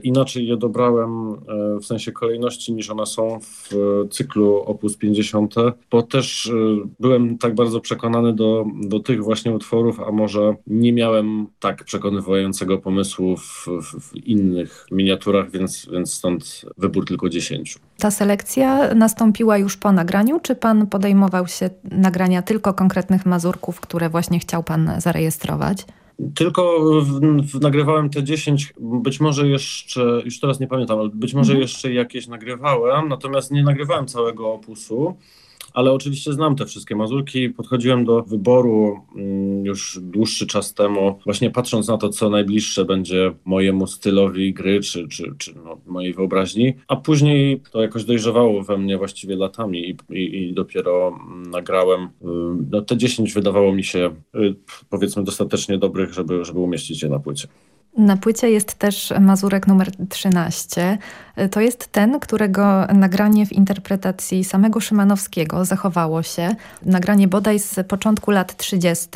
inaczej je dobrałem e, w sensie kolejności niż one są w cyklu Opus 50, bo też e, byłem tak bardzo przekonany do, do tych właśnie utworów, a może nie miałem tak przekonywającego pomysłu w, w innych miniaturach, więc, więc stąd wybór tylko 10.
Ta selekcja nastąpiła już po nagraniu, czy pan podejmował się nagrania tylko konkretnych mazurków, które właśnie chciał pan zarejestrować?
Tylko w, w, nagrywałem te 10, być może jeszcze, już teraz nie pamiętam, ale być może mhm. jeszcze jakieś nagrywałem, natomiast nie nagrywałem całego opusu. Ale oczywiście znam te wszystkie mazurki. Podchodziłem do wyboru mm, już dłuższy czas temu, właśnie patrząc na to, co najbliższe będzie mojemu stylowi gry, czy, czy, czy no, mojej wyobraźni, a później to jakoś dojrzewało we mnie właściwie latami i, i, i dopiero mm, nagrałem. Y, no, te 10 wydawało mi się, y, powiedzmy, dostatecznie dobrych, żeby, żeby umieścić je na płycie.
Na płycie jest też Mazurek numer 13. To jest ten, którego nagranie w interpretacji samego Szymanowskiego zachowało się. Nagranie bodaj z początku lat 30.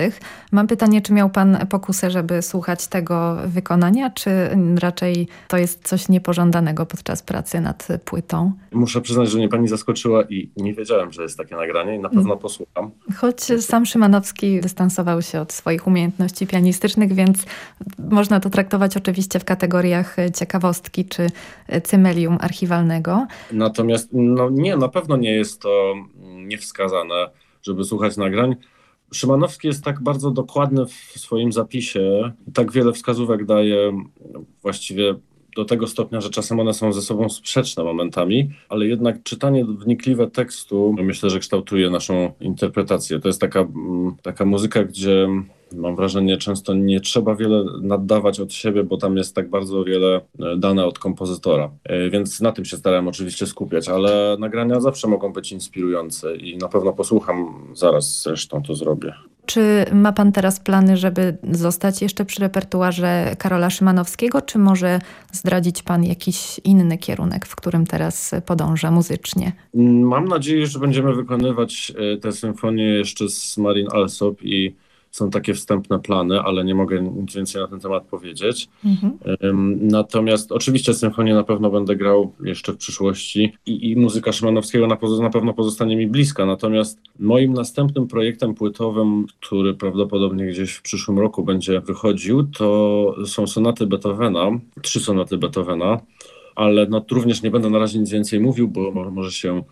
Mam pytanie, czy miał pan pokusę, żeby słuchać tego wykonania, czy raczej to jest coś niepożądanego podczas pracy nad płytą?
Muszę przyznać, że mnie pani zaskoczyła i nie wiedziałem, że jest takie nagranie i na pewno posłucham.
Choć sam Szymanowski dystansował się od swoich umiejętności pianistycznych, więc można to traktować oczywiście w kategoriach ciekawostki czy cymelium archiwalnego.
Natomiast no nie, na pewno nie jest to niewskazane, żeby słuchać nagrań. Szymanowski jest tak bardzo dokładny w swoim zapisie, tak wiele wskazówek daje właściwie do tego stopnia, że czasem one są ze sobą sprzeczne momentami, ale jednak czytanie wnikliwe tekstu myślę, że kształtuje naszą interpretację. To jest taka, taka muzyka, gdzie mam wrażenie, często nie trzeba wiele naddawać od siebie, bo tam jest tak bardzo wiele e, dane od kompozytora. E, więc na tym się starałem oczywiście skupiać, ale nagrania zawsze mogą być inspirujące i na pewno posłucham, zaraz zresztą to zrobię.
Czy ma pan teraz plany, żeby zostać jeszcze przy repertuarze Karola Szymanowskiego, czy może zdradzić pan jakiś inny kierunek, w którym teraz podąża muzycznie?
Mam nadzieję, że będziemy wykonywać e, tę symfonię jeszcze z Marin Alsop i są takie wstępne plany, ale nie mogę nic więcej na ten temat powiedzieć. Mhm. Natomiast oczywiście symfonię na pewno będę grał jeszcze w przyszłości i, i muzyka Szymanowskiego na, na pewno pozostanie mi bliska. Natomiast moim następnym projektem płytowym, który prawdopodobnie gdzieś w przyszłym roku będzie wychodził, to są sonaty Beethovena, trzy sonaty Beethovena, ale no, również nie będę na razie nic więcej mówił, bo może się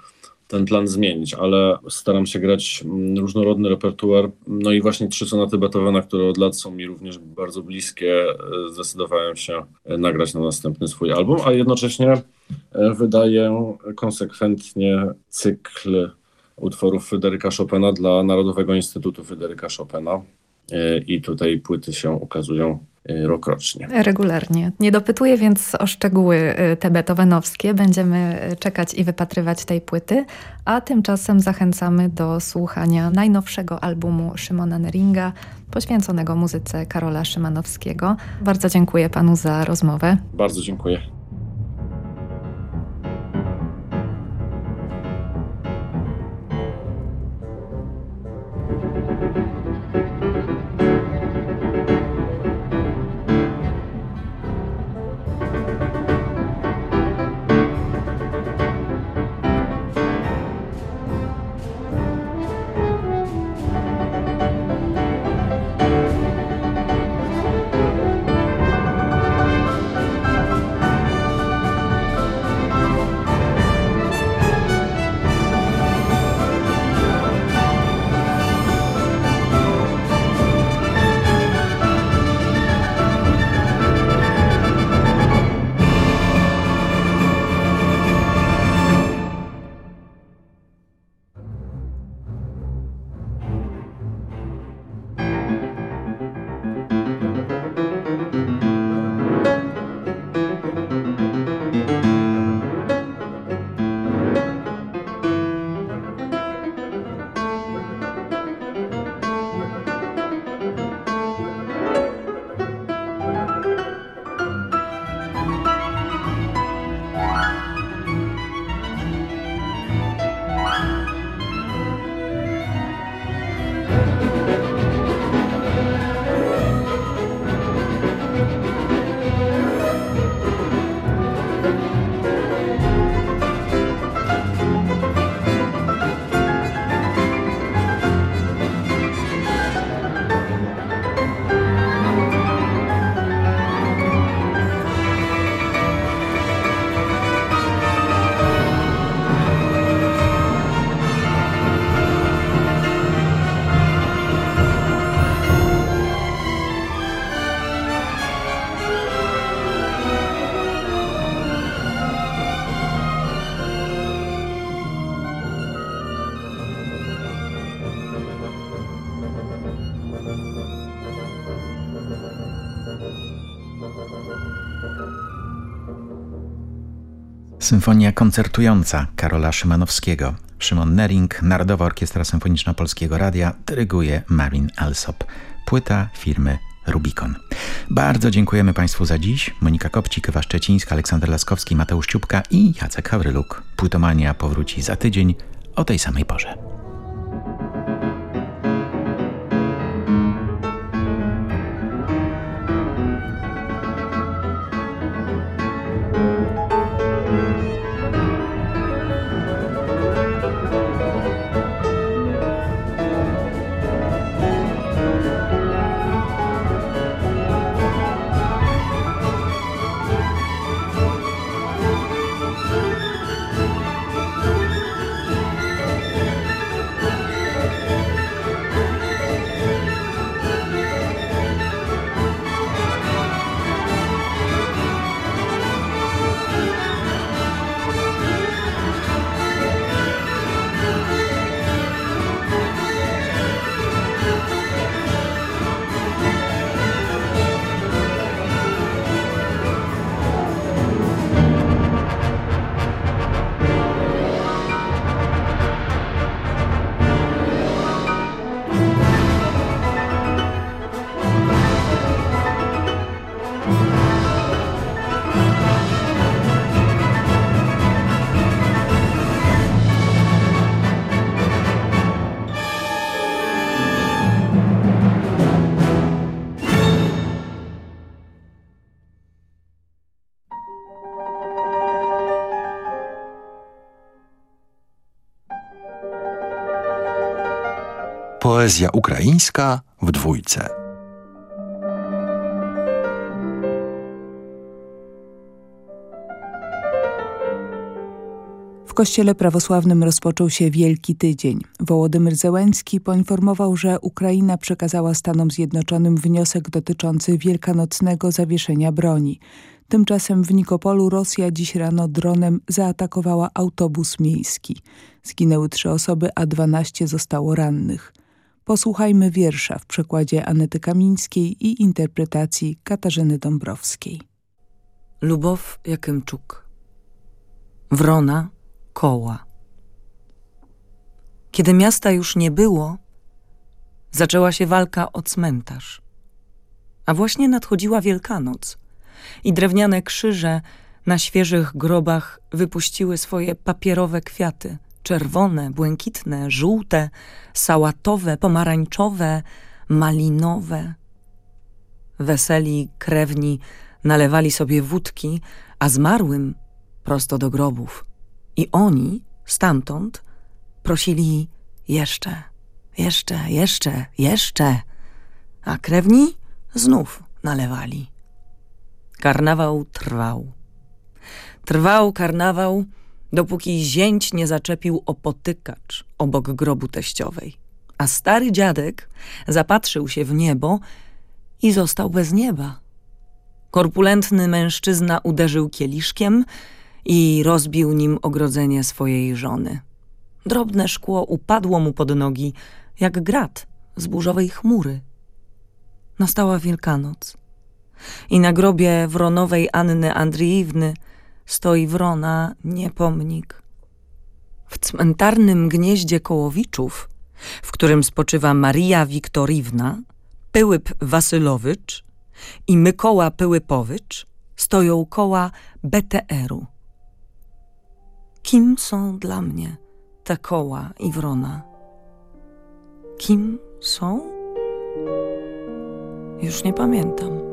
ten plan zmienić, ale staram się grać mm, różnorodny repertuar. No i właśnie trzy sonaty Beethovena, które od lat są mi również bardzo bliskie, e, zdecydowałem się e, nagrać na następny swój album, a jednocześnie e, wydaję konsekwentnie cykl utworów Fryderyka Chopina dla Narodowego Instytutu Fryderyka Chopina. I tutaj płyty się ukazują Y, rokrocznie.
Regularnie. Nie dopytuję więc o szczegóły y, te beethovenowskie. Będziemy czekać i wypatrywać tej płyty, a tymczasem zachęcamy do słuchania najnowszego albumu Szymona Neringa poświęconego muzyce Karola Szymanowskiego. Bardzo dziękuję panu za rozmowę.
Bardzo dziękuję.
Symfonia koncertująca Karola Szymanowskiego. Szymon Nering, Narodowa Orkiestra Symfoniczna Polskiego Radia, dyryguje Marin Alsop. Płyta firmy Rubikon. Bardzo dziękujemy Państwu za dziś. Monika Kopcik, Ewa Szczecińska, Aleksander Laskowski, Mateusz Ciupka i Jacek Hawryluk. Płytomania powróci za tydzień o tej samej porze.
Poezja ukraińska w dwójce.
W kościele prawosławnym rozpoczął się Wielki Tydzień. Wołodymyr Zełenski poinformował, że Ukraina przekazała Stanom Zjednoczonym wniosek dotyczący wielkanocnego zawieszenia broni. Tymczasem w Nikopolu Rosja dziś rano dronem zaatakowała autobus miejski. Zginęły trzy osoby, a 12 zostało rannych. Posłuchajmy wiersza w przekładzie Anety Kamińskiej i interpretacji Katarzyny Dąbrowskiej.
Lubow Jakymczuk Wrona koła Kiedy miasta już nie było, zaczęła się walka o cmentarz. A właśnie nadchodziła Wielkanoc i drewniane krzyże na świeżych grobach wypuściły swoje papierowe kwiaty – czerwone, błękitne, żółte, sałatowe, pomarańczowe, malinowe. Weseli krewni nalewali sobie wódki, a zmarłym prosto do grobów. I oni stamtąd prosili jeszcze, jeszcze, jeszcze, jeszcze, a krewni znów nalewali. Karnawał trwał. Trwał karnawał, dopóki zięć nie zaczepił opotykacz obok grobu teściowej. A stary dziadek zapatrzył się w niebo i został bez nieba. Korpulentny mężczyzna uderzył kieliszkiem i rozbił nim ogrodzenie swojej żony. Drobne szkło upadło mu pod nogi, jak grat z burzowej chmury. Nastała Wielkanoc i na grobie wronowej Anny Andrzejewny stoi wrona, nie pomnik. W cmentarnym gnieździe Kołowiczów, w którym spoczywa Maria Wiktoriwna, Pyłyp Wasylowicz i Mykoła Pyłypowicz, stoją koła BTR-u. Kim są dla mnie te koła i wrona? Kim są? Już nie pamiętam.